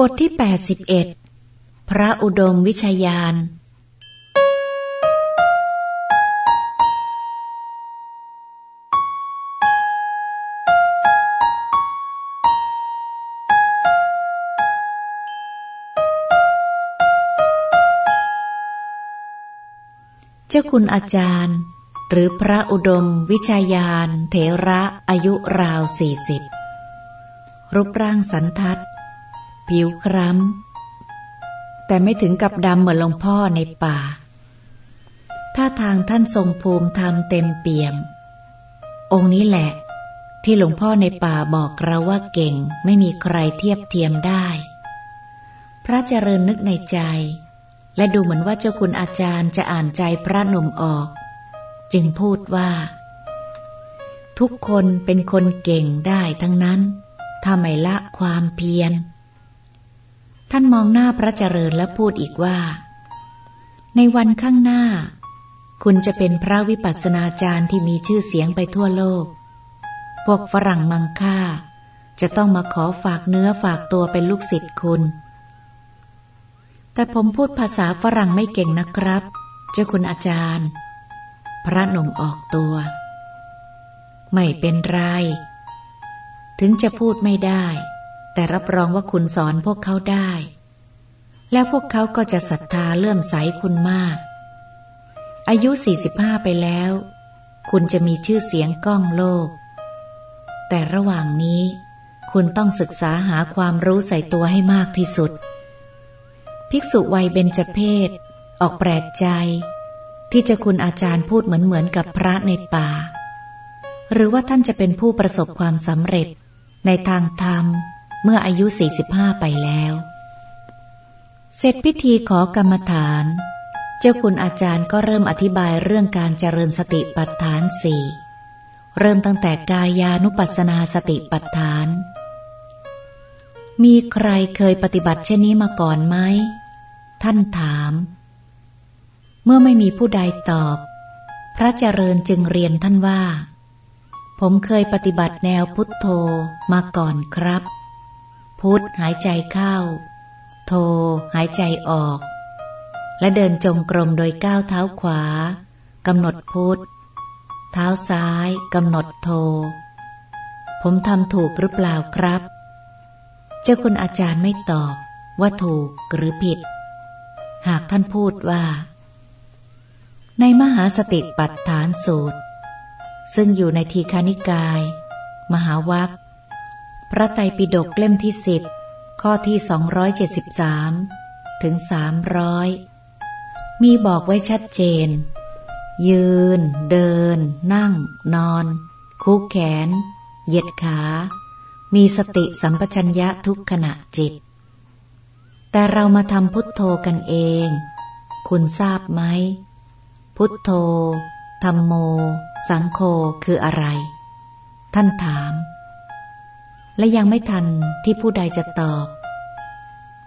บทที่ 81 พระอุดมวิชยาน เจ้าคุณอาจารย์ หรือพระอุดมวิชยาน เถระอายุราวสี่สิบรูปร่างสันทัด ผิวคล้ำ แต่ไม่ถึงกับดำเหมือนหลวงพ่อในป่าถ้าทางท่านทรงภูมิธรรมเต็มเปี่ยม องค์นี้แหละ ที่หลวงพ่อในป่าบอกเราว่าเก่งไม่มีใครเทียบเทียมได้ พระเจริญนึกในใจ และดูเหมือนว่าเจ้าคุณอาจารย์จะอ่านใจพระหนุ่มออก จึงพูดว่า ทุกคนเป็นคนเก่งได้ทั้งนั้นถ้าไม่ละความเพียร ท่านมองหน้าพระเจริญและพูดอีกว่า ในวันข้างหน้า คุณจะเป็นพระวิปัสสนาจารย์ที่มีชื่อเสียงไปทั่วโลก พวกฝรั่งมังค่า จะต้องมาขอฝากเนื้อฝากตัวเป็นลูกศิษย์คุณ แต่ผมพูดภาษาฝรั่งไม่เก่งนะครับ เจ้าคุณอาจารย์ พระหนุ่มออกตัว ไม่เป็นไร ถึงจะพูดไม่ได้ แต่รับรองว่าคุณสอนพวกเขาได้ แล้วพวกเขาก็จะศรัทธาเลื่อมใสคุณมาก อายุ 45 ไปแล้ว คุณจะมีชื่อเสียงก้องโลก แต่ระหว่างนี้คุณต้องศึกษาหาความรู้ใส่ตัวให้มากที่สุด ภิกษุวัยเบญจเพศ ออกแปลกใจ ที่จะคุณอาจารย์พูดเหมือนเหมือนกับพระในป่า หรือว่าท่านจะเป็นผู้ประสบความสำเร็จในทางธรรม เมื่ออายุ 45 ไปแล้ว เสร็จพิธีขอกรรมฐาน เจ้าคุณอาจารย์ก็เริ่มอธิบายเรื่องการเจริญสติปัฏฐานสี่เริ่มตั้งแต่กายานุปัสสนาสติปัฏฐาน มีใครเคยปฏิบัติเช่นนี้มาก่อนไหม ท่านถาม เมื่อไม่มีผู้ใดตอบ พระเจริญจึงเรียนท่านว่า ผมเคยปฏิบัติแนวพุทโธมาก่อนครับ พุทหายใจเข้า โทหายใจออก และเดินจงกรมโดยก้าวเท้าขวากำหนดพุทเท้าซ้ายกำหนดโท ผมทำถูกหรือเปล่าครับ เจ้าคุณอาจารย์ไม่ตอบว่าถูกหรือผิด หากท่านพูดว่า ในมหาสติปัฏฐานสูตร ซึ่งอยู่ในทีคานิกาย มหาวัค พระไตรปิฎกเล่มที่สิบข้อที่ 273 ถึง 300 มีบอกไว้ชัดเจน ยืน เดิน นั่ง นอนคุกแขน เหยียดขา มีสติสัมปชัญญะทุกขณะจิต แต่เรามาทำพุทโธกันเอง คุณทราบไหม พุทโธธรรมโม สังโฆคืออะไร ท่านถาม และยังไม่ทันที่ผู้ใดจะตอบ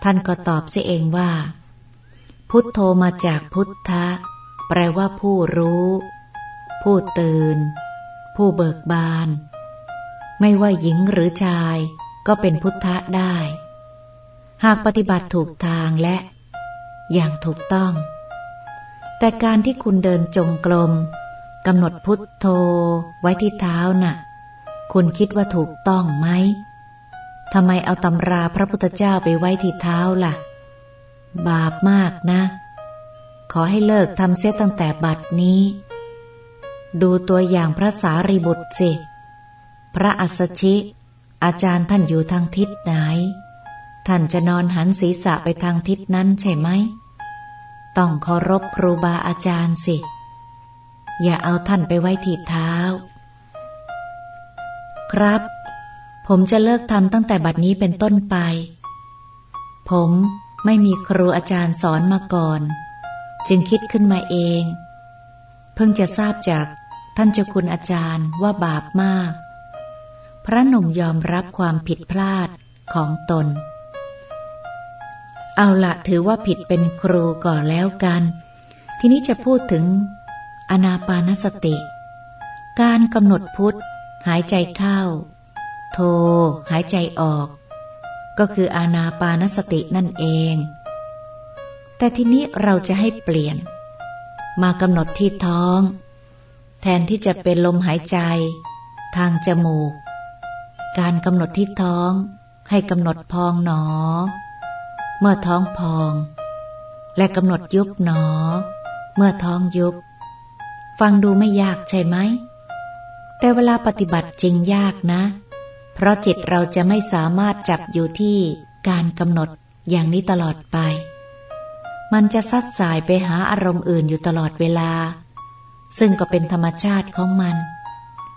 ท่านก็ตอบเสียเองว่า พุทโธมาจากพุทธะ แปลว่าผู้รู้ ผู้ตื่น ผู้เบิกบาน ไม่ว่าหญิงหรือชายก็เป็นพุทธะได้ หากปฏิบัติถูกทางและ อย่างถูกต้อง แต่การที่คุณเดินจงกรมกำหนดพุทโธไว้ที่เท้านะ่ะ คุณคิดว่าถูกต้องไหมทำไมเอาตำราพระพุทธเจ้าไปไว้ที่เท้าล่ะ บาปมากนะ ขอให้เลิกทำเสียตั้งแต่บัดนี้ ดูตัวอย่างพระสารีบุตรสิ พระอัสชิ อาจารย์ท่านอยู่ทางทิศไหน ท่านจะนอนหันศีรษะไปทางทิศนั้นใช่ไหม ต้องเคารพครูบาอาจารย์สิ อย่าเอาท่านไปไว้ที่เท้า ครับ ผมจะเลิกทำตั้งแต่บัดนี้เป็นต้นไป ผมไม่มีครูอาจารย์สอนมาก่อน จึงคิดขึ้นมาเอง เพิ่งจะทราบจากท่านเจ้าคุณอาจารย์ว่าบาปมาก พระหนุ่มยอมรับความผิดพลาดของตน เอาละถือว่าผิดเป็นครูก่อนแล้วกัน ทีนี้จะพูดถึงอนาปานสติ การกำหนดพุทธ หายใจเข้า โท หายใจออก ก็คืออาณาปานสตินั่นเอง แต่ทีนี้เราจะให้เปลี่ยน มากำหนดที่ท้อง แทนที่จะเป็นลมหายใจ ทางจมูก การกำหนดที่ท้องให้กำหนดพองหนอ เมื่อท้องพอง และกำหนดยุบหนอ เมื่อท้องยุบ ฟังดูไม่ยากใช่ไหม แต่เวลาปฏิบัติจริงยากนะ เพราะจิตเราจะไม่สามารถจับอยู่ที่การกำหนดอย่างนี้ตลอดไป มันจะซัดสายไปหาอารมณ์อื่นอยู่ตลอดเวลา ซึ่งก็เป็นธรรมชาติของมัน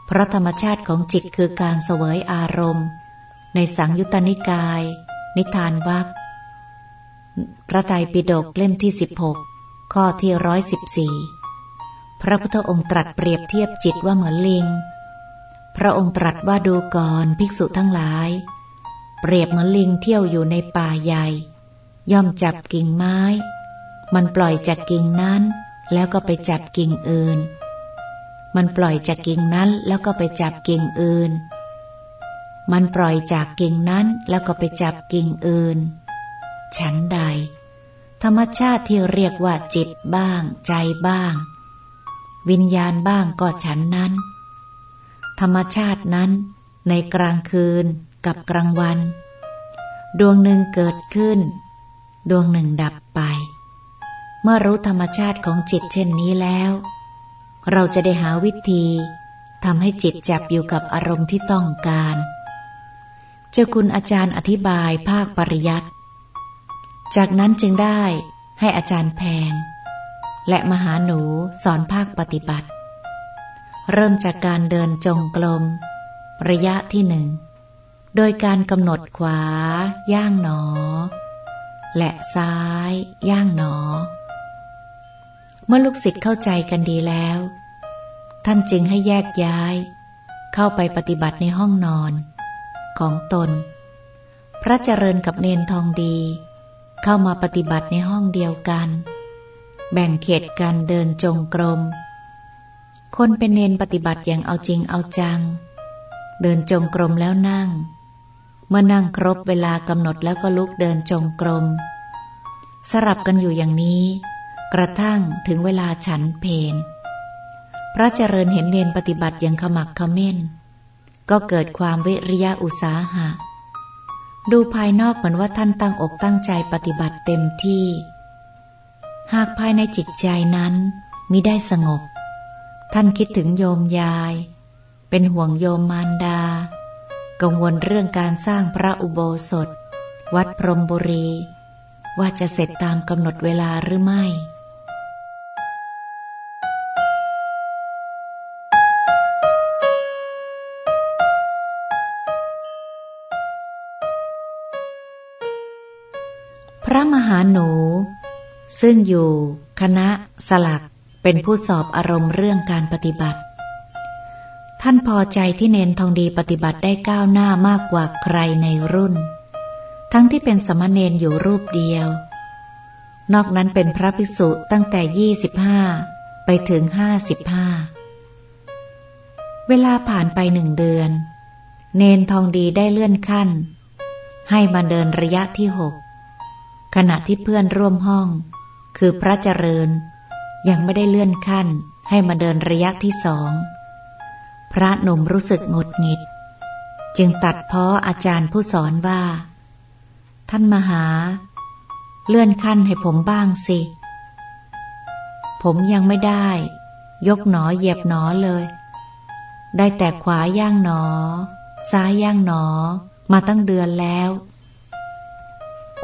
เพราะธรรมชาติของจิตคือการเสวยอารมณ์ ในสังยุตตนิกาย นิทานวักพระไตรปิฎกเล่มที่ 16 ข้อที่ร้อยสิบสี่ พระพุทธองค์ตรัสเปรียบเทียบจิตว่าเหมือนลิง พระองค์ตรัสว่าดูก่อนภิกษุทั้งหลาย เปรียบเหมือนลิงเที่ยวอยู่ในป่าใหญ่ ย่อมจับกิ่งไม้ มันปล่อยจากกิ่งนั้น แล้วก็ไปจับกิ่งอื่น มันปล่อยจากกิ่งนั้นแล้วก็ไปจับกิ่งอื่น มันปล่อยจากกิ่งนั้นแล้วก็ไปจับกิ่งอื่น ฉันใด ธรรมชาติที่เรียกว่าจิตบ้าง ใจบ้าง วิญญาณบ้างก็ฉันนั้น ธรรมชาตินั้นในกลางคืนกับกลางวัน ดวงหนึ่งเกิดขึ้น ดวงหนึ่งดับไป เมื่อรู้ธรรมชาติของจิตเช่นนี้แล้ว เราจะได้หาวิธีทำให้จิตจับอยู่กับอารมณ์ที่ต้องการ เจ้าคุณอาจารย์อธิบายภาคปริยัติ จากนั้นจึงได้ให้อาจารย์แพง และมหาหนูสอนภาคปฏิบัติ เริ่มจากการเดินจงกรมระยะที่หนึ่ง โดยการกำหนดขวา ย่างหนอ และซ้าย ย่างหนอ เมื่อลูกศิษย์เข้าใจกันดีแล้ว ท่านจึงให้แยกย้าย เข้าไปปฏิบัติในห้องนอน ของตน พระเจริญกับเนนทองดี เข้ามาปฏิบัติในห้องเดียวกัน แบ่งเขตกันเดินจงกรม คนเป็นเนนปฏิบัติอย่างเอาจริงเอาจัง เดินจงกรมแล้วนั่ง เมื่อนั่งครบเวลากำหนดแล้วก็ลุกเดินจงกรม สลับกันอยู่อย่างนี้ กระทั่งถึงเวลาฉันเพนพระเจริญเห็นเนนปฏิบัติอย่างขมักขม้น ก็เกิดความวิริยะอุตสาหะ ดูภายนอกเหมือนว่าท่านตั้งอกตั้งใจปฏิบัติเต็มที่ หากภายในจิตใจนั้นมิได้สงบ ท่านคิดถึงโยมยาย เป็นห่วงโยมมารดา กังวลเรื่องการสร้างพระอุโบสถ วัดพรมบุรี ว่าจะเสร็จตามกำหนดเวลาหรือไม่พระมหาหนู ซึ่งอยู่คณะสลักเป็นผู้สอบอารมณ์เรื่องการปฏิบัติ ท่านพอใจที่เนนทองดีปฏิบัติได้ก้าวหน้ามากกว่าใครในรุ่น ทั้งที่เป็นสมณเณรอยู่รูปเดียว นอกนั้นเป็นพระภิกษุตั้งแต่ยี่สิบห้าไปถึงห้าสิบห้าเวลาผ่านไปหนึ่งเดือน เนนทองดีได้เลื่อนขั้น ให้มาเดินระยะที่หกขณะที่เพื่อนร่วมห้อง คือพระเจริญ ยังไม่ได้เลื่อนขั้นให้มาเดินระยะที่สอง พระหนุ่มรู้สึกงดหงิด จึงตัดพ้ออาจารย์ผู้สอนว่า ท่านมหา เลื่อนขั้นให้ผมบ้างสิ ผมยังไม่ได้ ยกหนอเหยียบหนอเลย ได้แต่ขวาย่างหนอ ซ้ายย่างหนอ มาตั้งเดือนแล้ว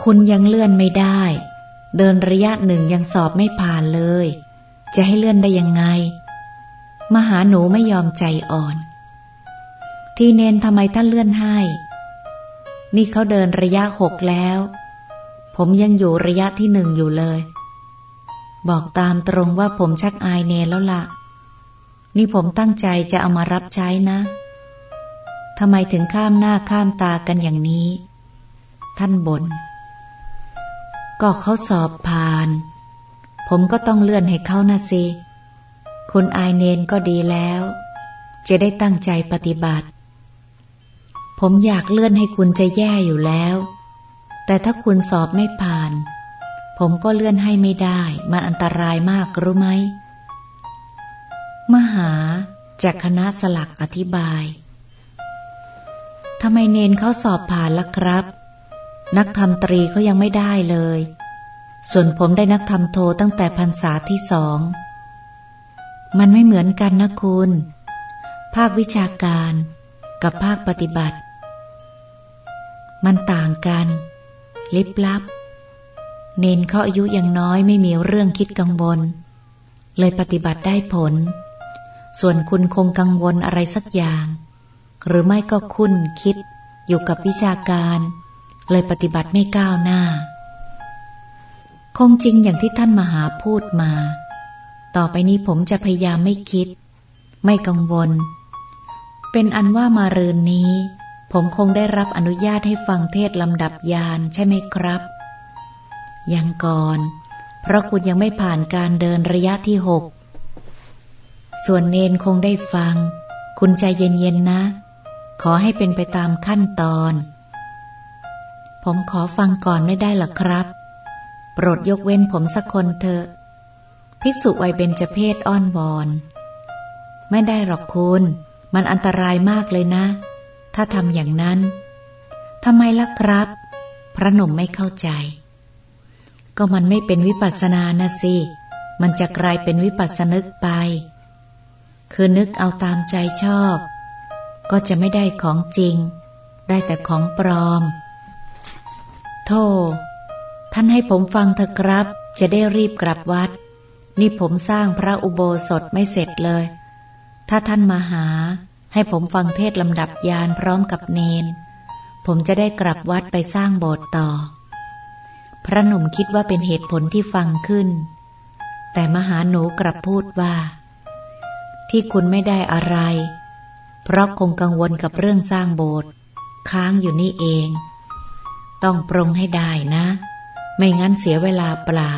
คุณยังเลื่อนไม่ได้ เดินระยะหนึ่งยังสอบไม่ผ่านเลย จะให้เลื่อนได้ยังไง มหาหนูไม่ยอมใจอ่อน ทีเนนทำไมท่านเลื่อนให้ นี่เขาเดินระยะหกแล้ว ผมยังอยู่ระยะที่หนึ่งอยู่เลย บอกตามตรงว่าผมชักอายเนนแล้วละ่ะ นี่ผมตั้งใจจะเอามารับใช้นะทำไมถึงข้ามหน้าข้ามตากันอย่างนี้ ท่านบน่น ก็เขาสอบผ่าน ผมก็ต้องเลื่อนให้เขานะสิ คุณอายเนนก็ดีแล้ว จะได้ตั้งใจปฏิบัติ ผมอยากเลื่อนให้คุณจะแย่อยู่แล้ว แต่ถ้าคุณสอบไม่ผ่าน ผมก็เลื่อนให้ไม่ได้ มันอันตรายมากรู้ไหม มหาจากคณะสลักอธิบายทำไมเนนเขาสอบผ่านล่ะครับ นักธรรมตรีเขายังไม่ได้เลย ส่วนผมได้นักธรรมโทตั้งแต่พรรษาที่สอง มันไม่เหมือนกันนะคุณ ภาควิชาการกับภาคปฏิบัติ มันต่างกัน ลิบลับ เนนเขาอายุยังน้อยไม่มีเรื่องคิดกังวล เลยปฏิบัติได้ผล ส่วนคุณคงกังวลอะไรสักอย่าง หรือไม่ก็คุ้นคิดอยู่กับวิชาการ เลยปฏิบัติไม่ก้าวหน้า คงจริงอย่างที่ท่านมหาพูดมา ต่อไปนี้ผมจะพยายามไม่คิด ไม่กังวล เป็นอันว่ามารืนนี้ ผมคงได้รับอนุญาตให้ฟังเทศลำดับยานใช่ไหมครับ ยังก่อน เพราะคุณยังไม่ผ่านการเดินระยะที่หก ส่วนเนนคงได้ฟัง คุณใจเย็นๆนะ ขอให้เป็นไปตามขั้นตอน ผมขอฟังก่อนไม่ได้หรอครับ โปรดยกเว้นผมสักคนเถอะ ภิกษุวัยเบญจเพศอ้อนวอน ไม่ได้หรอกคุณ มันอันตรายมากเลยนะ ถ้าทำอย่างนั้นทำไมล่ะครับ พระหนุ่มไม่เข้าใจ ก็มันไม่เป็นวิปัสสนานะสิ มันจะกลายเป็นวิปัสสนึกไป คือนึกเอาตามใจชอบ ก็จะไม่ได้ของจริง ได้แต่ของปลอม โธ่ท่านให้ผมฟังเถอะครับ จะได้รีบกลับวัด นี่ผมสร้างพระอุโบสถไม่เสร็จเลย ถ้าท่านมาหา ให้ผมฟังเทศลำดับยานพร้อมกับเนน ผมจะได้กลับวัดไปสร้างโบสถ์ต่อ พระหนุ่มคิดว่าเป็นเหตุผลที่ฟังขึ้น แต่มหาหนูกลับพูดว่า ที่คุณไม่ได้อะไร เพราะคงกังวลกับเรื่องสร้างโบสถ์ค้างอยู่นี่เอง ต้องปรงให้ได้นะ ไม่งั้นเสียเวลาเปล่า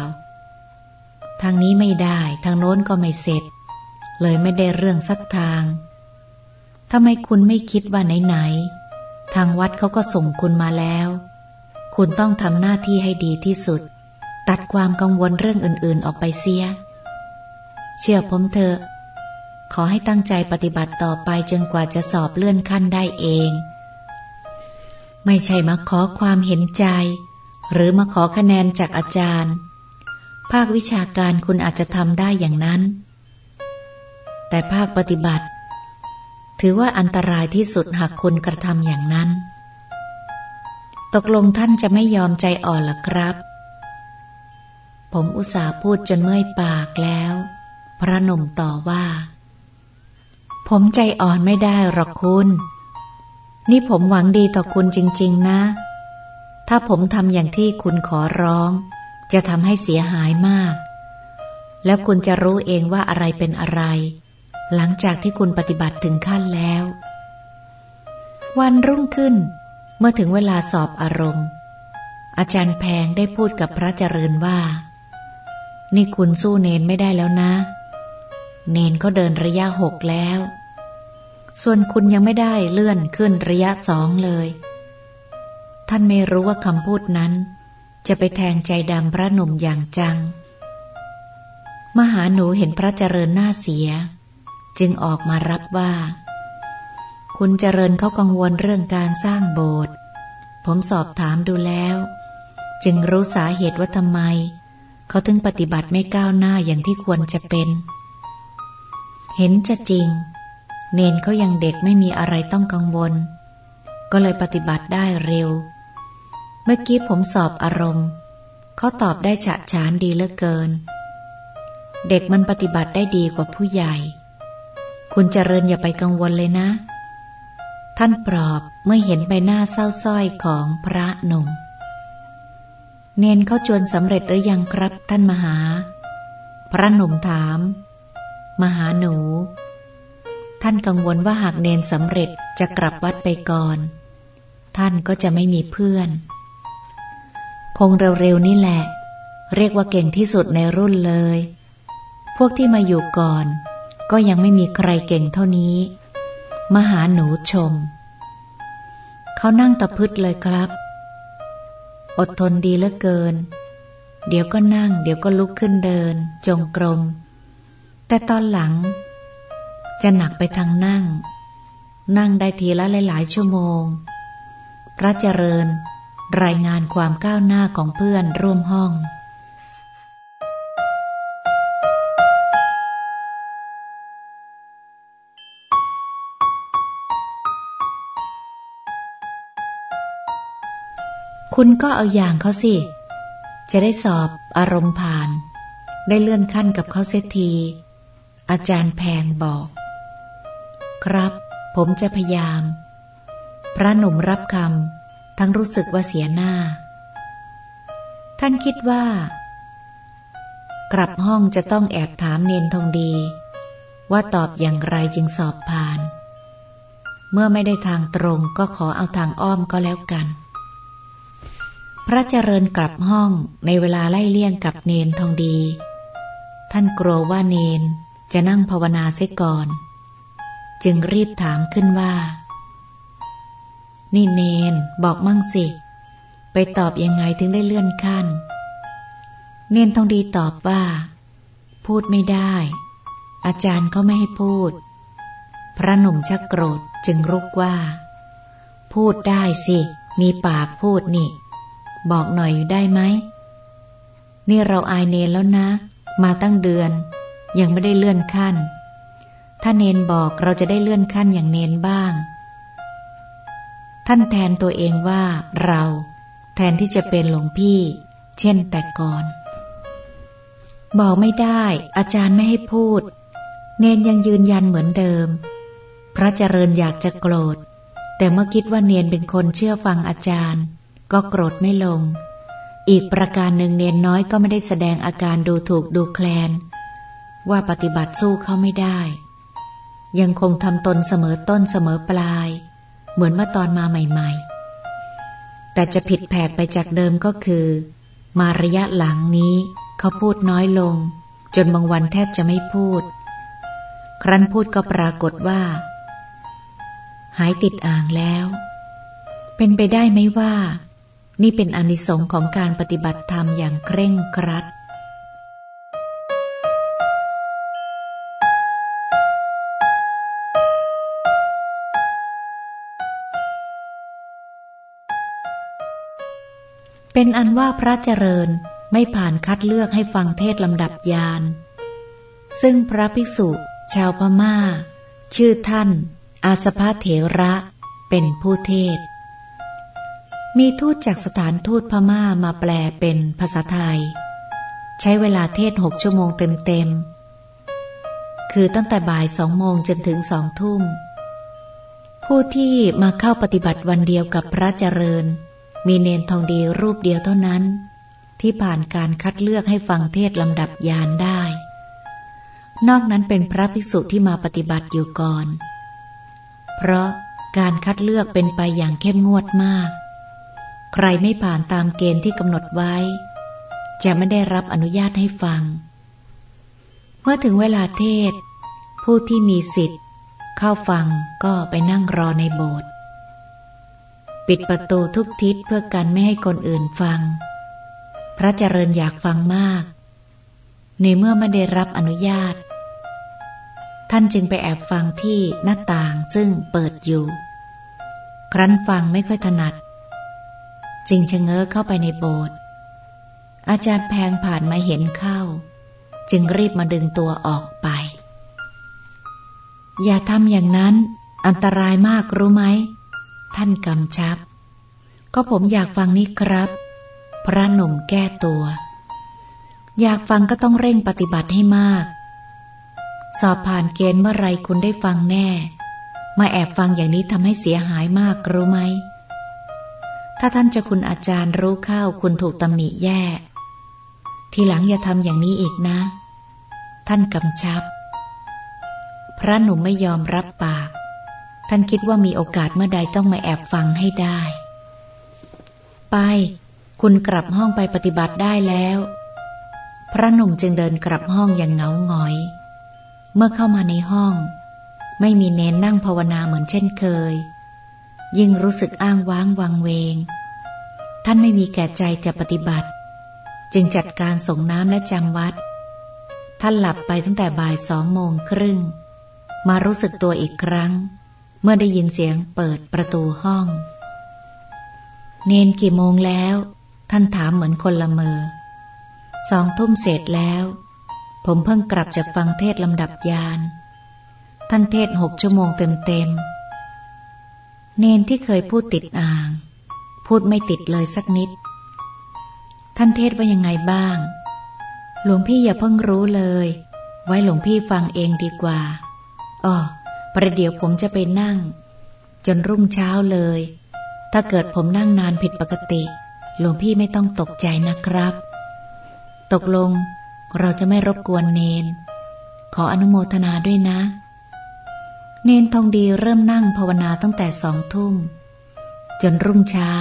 ทางนี้ไม่ได้ ทางโน้นก็ไม่เสร็จ เลยไม่ได้เรื่องสักทางทำไมคุณไม่คิดว่าไหนๆ ทางวัดเขาก็ส่งคุณมาแล้ว คุณต้องทำหน้าที่ให้ดีที่สุด ตัดความกังวลเรื่องอื่นๆออกไปเสีย เชื่อผมเถอะ ขอให้ตั้งใจปฏิบัติต่อไปจนกว่าจะสอบเลื่อนขั้นได้เอง ไม่ใช่มาขอความเห็นใจ หรือมาขอคะแนนจากอาจารย์ ภาควิชาการคุณอาจจะทำได้อย่างนั้น แต่ภาคปฏิบัติ ถือว่าอันตรายที่สุดหากคุณกระทำอย่างนั้น ตกลงท่านจะไม่ยอมใจอ่อนหรอครับ ผมอุตส่าห์พูดจนเมื่อยปากแล้ว พระนมต่อว่า ผมใจอ่อนไม่ได้หรอกคุณ นี่ผมหวังดีต่อคุณจริง ๆ นะ ถ้าผมทำอย่างที่คุณขอร้อง จะทำให้เสียหายมาก แล้วคุณจะรู้เองว่าอะไรเป็นอะไร หลังจากที่คุณปฏิบัติถึงขั้นแล้ว วันรุ่งขึ้น เมื่อถึงเวลาสอบอารมณ์ อาจารย์แพงได้พูดกับพระเจริญว่า นี่คุณสู้เนนไม่ได้แล้วนะ เนนก็เดินระยะหกแล้ว ส่วนคุณยังไม่ได้เลื่อนขึ้นระยะสองเลย ท่านไม่รู้ว่าคำพูดนั้น จะไปแทงใจดำพระหนุ่มอย่างจัง มหาหนูเห็นพระเจริญหน้าเสีย จึงออกมารับว่า คุณเจริญเขากังวลเรื่องการสร้างโบสถ์ผมสอบถามดูแล้ว จึงรู้สาเหตุว่าทำไม เขาถึงปฏิบัติไม่ก้าวหน้าอย่างที่ควรจะเป็น เห็นจะจริง เนนเขายังเด็กไม่มีอะไรต้องกังวล ก็เลยปฏิบัติได้เร็ว เมื่อกี้ผมสอบอารมณ์ เขาตอบได้ฉะฉานดีเหลือเกิน เด็กมันปฏิบัติได้ดีกว่าผู้ใหญ่ คุณเจริญอย่าไปกังวลเลยนะ ท่านปลอบเมื่อเห็นใบหน้าเศร้าส้อยของพระหนุ่ม เนนเขาจวนสำเร็จหรือยังครับท่านมหา พระหนุ่มถาม มหาหนู ท่านกังวลว่าหากเนนสำเร็จจะกลับวัดไปก่อน ท่านก็จะไม่มีเพื่อน คงเร็วๆนี่แหละ เรียกว่าเก่งที่สุดในรุ่นเลย พวกที่มาอยู่ก่อน ก็ยังไม่มีใครเก่งเท่านี้ มหาหนูชม เขานั่งตะพึดเลยครับ อดทนดีเหลือเกิน เดี๋ยวก็นั่ง เดี๋ยวก็ลุกขึ้นเดิน จงกรม แต่ตอนหลัง จะหนักไปทางนั่ง นั่งได้ทีละหลาย ๆ ชั่วโมง พระเจริญรายงานความก้าวหน้าของเพื่อนร่วมห้อง คุณก็เอาอย่างเขาสิ จะได้สอบอารมณ์ผ่าน ได้เลื่อนขั้นกับเขาเสียที อาจารย์แพงบอก ครับ ผมจะพยายาม พระหนุ่มรับคำทั้งรู้สึกว่าเสียหน้า ท่านคิดว่า กลับห้องจะต้องแอบถามเนนทองดี ว่าตอบอย่างไรจึงสอบผ่าน เมื่อไม่ได้ทางตรงก็ขอเอาทางอ้อมก็แล้วกัน พระเจริญกลับห้องในเวลาไล่เลี่ยงกับเนนทองดี ท่านกลัวว่าเนนจะนั่งภาวนาเสียก่อน จึงรีบถามขึ้นว่า นี่เนนบอกมั่งสิ ไปตอบยังไงถึงได้เลื่อนขั้น เนนทองดีตอบว่า พูดไม่ได้ อาจารย์เขาไม่ให้พูด พระหนุ่มชักโกรธจึงรุกว่า พูดได้สิ มีปากพูดนี่ บอกหน่อยได้ไหม นี่เราอายเนนแล้วนะ มาตั้งเดือน ยังไม่ได้เลื่อนขั้น ถ้าเนนบอกเราจะได้เลื่อนขั้นอย่างเนนบ้าง ท่านแทนตัวเองว่าเราแทนที่จะเป็นหลวงพี่ เช่นแต่ก่อน บอกไม่ได้ อาจารย์ไม่ให้พูด เนนยังยืนยันเหมือนเดิม พระเจริญอยากจะโกรธ แต่เมื่อคิดว่าเนนเป็นคนเชื่อฟังอาจารย์ ก็โกรธไม่ลง อีกประการหนึ่งเนนน้อยก็ไม่ได้แสดงอาการดูถูกดูแคลน ว่าปฏิบัติสู้เขาไม่ได้ ยังคงทำตนเสมอต้นเสมอปลาย เหมือนเมื่อตอนมาใหม่ๆ แต่จะผิดแผกไปจากเดิมก็คือ มาระยะหลังนี้เขาพูดน้อยลง จนบางวันแทบจะไม่พูด ครั้นพูดก็ปรากฏว่า หายติดอ่างแล้ว เป็นไปได้ไหมว่า นี่เป็นอนิสงค์ของการปฏิบัติธรรมอย่างเคร่งครัด เป็นอันว่าพระเจริญไม่ผ่านคัดเลือกให้ฟังเทศลำดับยาน ซึ่งพระภิกษุ ชาวพมา่า ชื่อท่าน อาสภะเถระเป็นผู้เทศ มีทูตจากสถานทูตพม่ามาแปลเป็นภาษาไทย ใช้เวลาเทศหกชั่วโมงเต็มๆ คือตั้งแต่บ่ายสองโมงจนถึงสองทุ่ม ผู้ที่มาเข้าปฏิบัติวันเดียวกับพระเจริญ มีเนนทองดีรูปเดียวเท่านั้น ที่ผ่านการคัดเลือกให้ฟังเทศลำดับยานได้ นอกนั้นเป็นพระภิกษุที่มาปฏิบัติอยู่ก่อน เพราะการคัดเลือกเป็นไปอย่างเข้มงวดมาก ใครไม่ผ่านตามเกณฑ์ที่กำหนดไว้ จะไม่ได้รับอนุญาตให้ฟัง เมื่อถึงเวลาเทศ ผู้ที่มีสิทธิ์ เข้าฟังก็ไปนั่งรอในโบสถ์ ปิดประตูทุกทิศเพื่อกันไม่ให้คนอื่นฟัง พระเจริญอยากฟังมาก ในเมื่อไม่ได้รับอนุญาต ท่านจึงไปแอบฟังที่หน้าต่างซึ่งเปิดอยู่ ครั้นฟังไม่ค่อยถนัด จึงชะเง้อเข้าไปในโบสถ์อาจารย์แพงผ่านมาเห็นเข้า จึงรีบมาดึงตัวออกไป อย่าทำอย่างนั้น อันตรายมากรู้ไหม ท่านกำชับ ก็ผมอยากฟังนี้ครับ พระหนุ่มแก้ตัว อยากฟังก็ต้องเร่งปฏิบัติให้มาก สอบผ่านเกณฑ์เมื่อไรคุณได้ฟังแน่ มาแอบฟังอย่างนี้ทำให้เสียหายมากรู้ไหม ถ้าท่านจะคุณอาจารย์รู้เข้าคุณถูกตำหนิแย่ ทีหลังอย่าทำอย่างนี้อีกนะ ท่านกำชับ พระหนุ่มไม่ยอมรับปากานคิดว่ามีโอกาสเมื่อใดต้องมาแอบฟังให้ได้ ไป คุณกลับห้องไปปฏิบัติได้แล้ว พระหนุ่มจึงเดินกลับห้องอย่างเงาหงอย เมื่อเข้ามาในห้อง ไม่มีเน้นนั่งภาวนาเหมือนเช่นเคย ยิ่งรู้สึกอ้างว้างวังเวง ท่านไม่มีแก่ใจจะปฏิบัติ จึงจัดการส่งน้ำและจำวัด ท่านหลับไปตั้งแต่บ่ายสองโมงครึ่ง มารู้สึกตัวอีกครั้ง เมื่อได้ยินเสียงเปิดประตูห้อง เนนกี่โมงแล้ว ท่านถามเหมือนคนละเมอสองทุ่มเสร็จแล้ว ผมเพิ่งกลับจากฟังเทศลำดับยาน ท่านเทศหกชั่วโมงเต็มๆ เนนที่เคยพูดติดอ่าง พูดไม่ติดเลยสักนิด ท่านเทศว่ายังไงบ้าง หลวงพี่อย่าเพิ่งรู้เลย ไว้หลวงพี่ฟังเองดีกว่าอ๋อ ประเดี๋ยวผมจะไปนั่ง จนรุ่งเช้าเลย ถ้าเกิดผมนั่งนานผิดปกติหลวงพี่ไม่ต้องตกใจนะครับ ตกลงเราจะไม่รบกวนเนน ขออนุโมทนาด้วยนะ เนนทองดีเริ่มนั่งภาวนาตั้งแต่สองทุ่ม จนรุ่งเช้า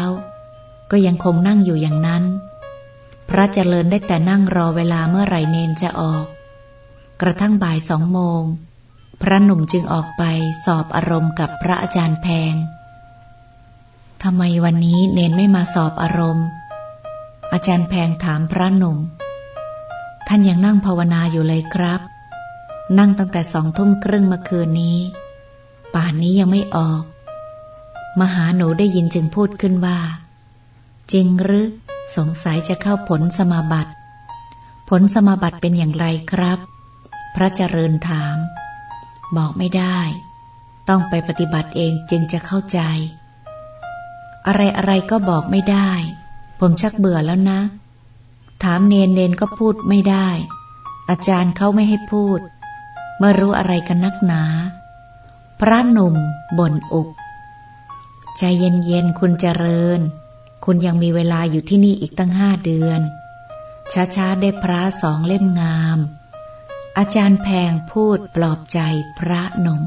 ก็ยังคงนั่งอยู่อย่างนั้น พระเจริญได้แต่นั่งรอเวลาเมื่อไหร่เนนจะออก กระทั่งบ่ายสองโมง พระหนุ่มจึงออกไปสอบอารมณ์กับพระอาจารย์แพงทำไมวันนี้เนนไม่มาสอบอารมณ์ อาจารย์แพงถามพระหนุ่ม ท่านยังนั่งภาวนาอยู่เลยครับ นั่งตั้งแต่สองทุ่มครึ่งเมื่อคืนนี้ ป่านนี้ยังไม่ออก มหาหนูได้ยินจึงพูดขึ้นว่า จริงหรือสงสัยจะเข้าผลสมาบัติ ผลสมาบัติเป็นอย่างไรครับ พระเจริญถาม บอกไม่ได้ ต้องไปปฏิบัติเองจึงจะเข้าใจ อะไรอะไรก็บอกไม่ได้ ผมชักเบื่อแล้วนะ ถามเนนเนนก็พูดไม่ได้ อาจารย์เขาไม่ให้พูด เมื่อรู้อะไรกันนักหนา พระหนุ่มบ่นอก ใจเย็นๆคุณเจริญ คุณยังมีเวลาอยู่ที่นี่อีกตั้งห้าเดือนช้าๆได้พระสองเล่มงาม อาจารย์แพงพูดปลอบใจพระหนุ่ม